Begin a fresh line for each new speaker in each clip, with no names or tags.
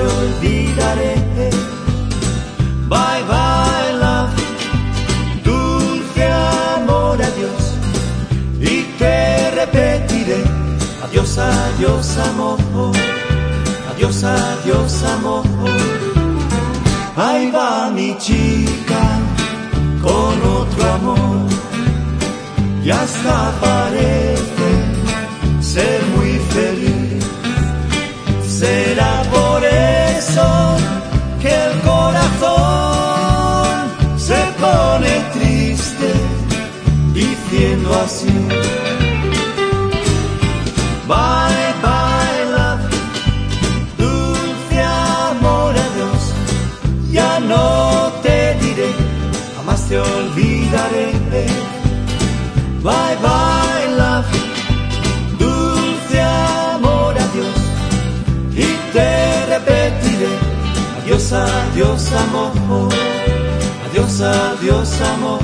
olvidaré. Bye bye love, dulce amor, adiós. Y te repetiré, adiós, adiós amor, adiós, adiós amor. Ahí va mi chica con otro amor y hasta parece ser que el corazón se pone triste diciendo así. Bye bye love, dulce amor, adiós. Ya no te diré, jamás te olvidaré. Bye bye love, dulce amor, adiós. Y te repetiré, adiós, adiós amor, adiós, adiós amor.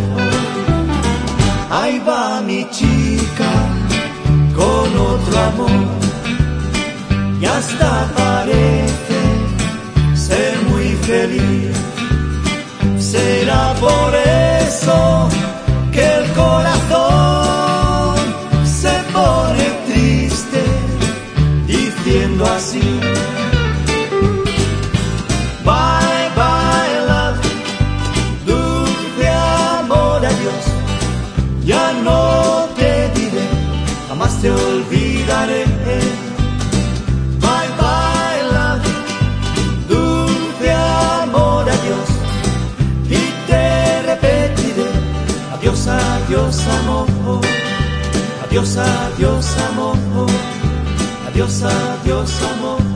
Ahí va mi chica con otro amor y hasta parece ser muy feliz. Será por eso te olvidaré. Bye bye love, dulce amor, adiós. Y te repetiré, adiós, adiós amor, adiós, adiós amor, adiós, adiós amor.